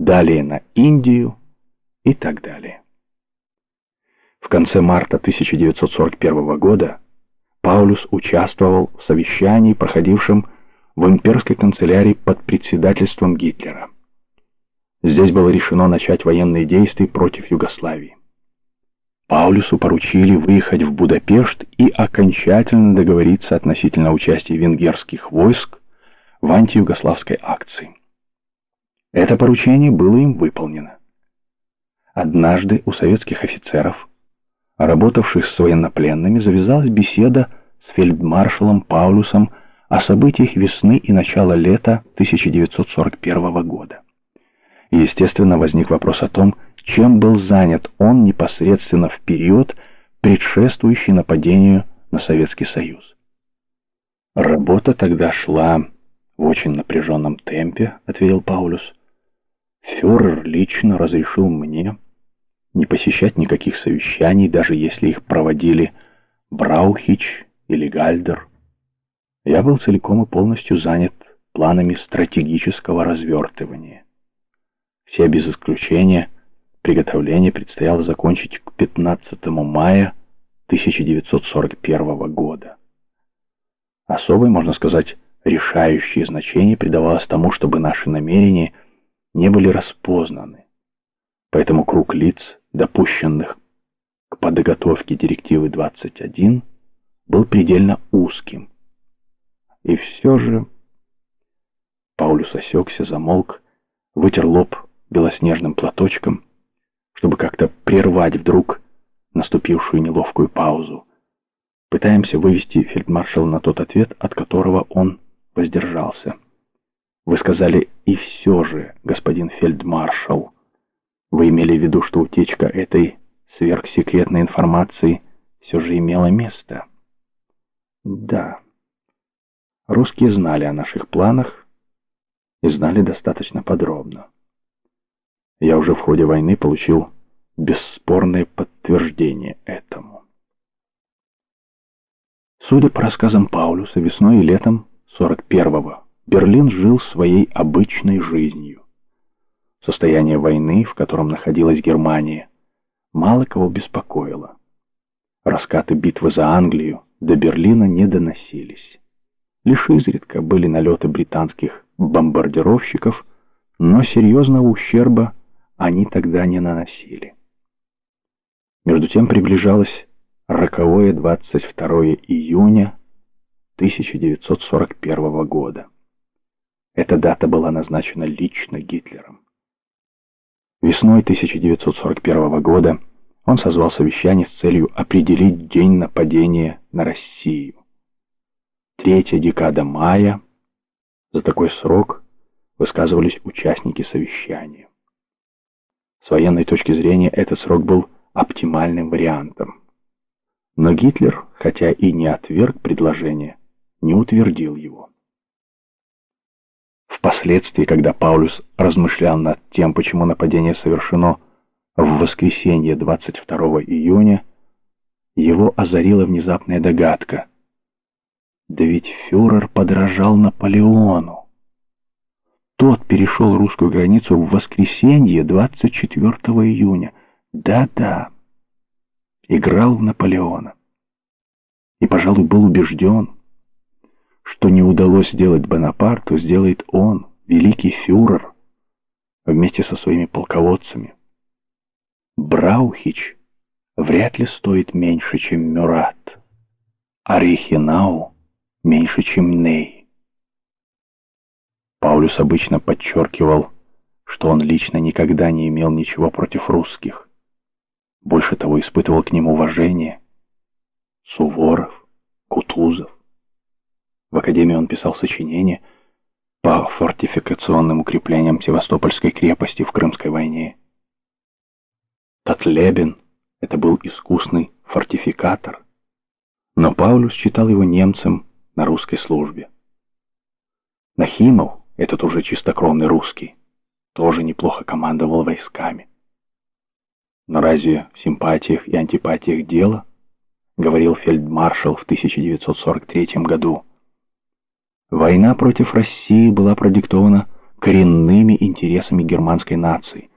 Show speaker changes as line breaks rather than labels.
далее на Индию и так далее. В конце марта 1941 года Паулюс участвовал в совещании, проходившем в имперской канцелярии под председательством Гитлера. Здесь было решено начать военные действия против Югославии. Паулюсу поручили выехать в Будапешт и окончательно договориться относительно участия венгерских войск в антиюгославской акции. Это поручение было им выполнено. Однажды у советских офицеров, работавших с военнопленными, завязалась беседа с фельдмаршалом Паулюсом о событиях весны и начала лета 1941 года. Естественно, возник вопрос о том, чем был занят он непосредственно в период, предшествующий нападению на Советский Союз. Работа тогда шла в очень напряженном темпе, ответил Паулюс. Фюрер лично разрешил мне не посещать никаких совещаний, даже если их проводили Браухич или Гальдер. Я был целиком и полностью занят планами стратегического развертывания. Все без исключения приготовление предстояло закончить к 15 мая 1941 года. Особое, можно сказать, решающее значение придавалось тому, чтобы наши намерения не были распознаны. Поэтому круг лиц, допущенных к подготовке директивы 21, был предельно узким. И все же Паулюс осекся, замолк, вытер лоб белоснежным платочком, чтобы как-то прервать вдруг наступившую неловкую паузу. Пытаемся вывести фельдмаршала на тот ответ, от которого он воздержался. Вы сказали «и все же, господин фельдмаршал». Вы имели в виду, что утечка этой сверхсекретной информации все же имела место? Да. Русские знали о наших планах и знали достаточно подробно. Я уже в ходе войны получил бесспорное подтверждение этому. Судя по рассказам Паулюса, весной и летом 41-го Берлин жил своей обычной жизнью. Состояние войны, в котором находилась Германия, мало кого беспокоило. Раскаты битвы за Англию до Берлина не доносились. Лишь изредка были налеты британских бомбардировщиков, но серьезного ущерба они тогда не наносили. Между тем приближалось роковое 22 июня 1941 года. Эта дата была назначена лично Гитлером. Весной 1941 года он созвал совещание с целью определить день нападения на Россию. Третья декада мая. За такой срок высказывались участники совещания. С военной точки зрения этот срок был оптимальным вариантом. Но Гитлер, хотя и не отверг предложение, не утвердил его. Впоследствии, когда Паулюс размышлял над тем, почему нападение совершено в воскресенье 22 июня, его озарила внезапная догадка. Да ведь фюрер подражал Наполеону. Тот перешел русскую границу в воскресенье 24 июня. Да-да, играл в Наполеона. И, пожалуй, был убежден, что не удалось сделать Бонапарту, сделает он, великий фюрер, вместе со своими полководцами. Браухич вряд ли стоит меньше, чем Мюрат, а Рихенау меньше, чем Ней. Паулюс обычно подчеркивал, что он лично никогда не имел ничего против русских. Больше того, испытывал к ним уважение. Суворов, Кутузов. В академии он писал сочинения по фортификационным укреплениям Севастопольской крепости в Крымской войне. Татлебин — это был искусный фортификатор, но Паулюс читал его немцам на русской службе. Нахимов этот уже чистокровный русский, тоже неплохо командовал войсками. Но разве в симпатиях и антипатиях дело? Говорил фельдмаршал в 1943 году. Война против России была продиктована коренными интересами германской нации.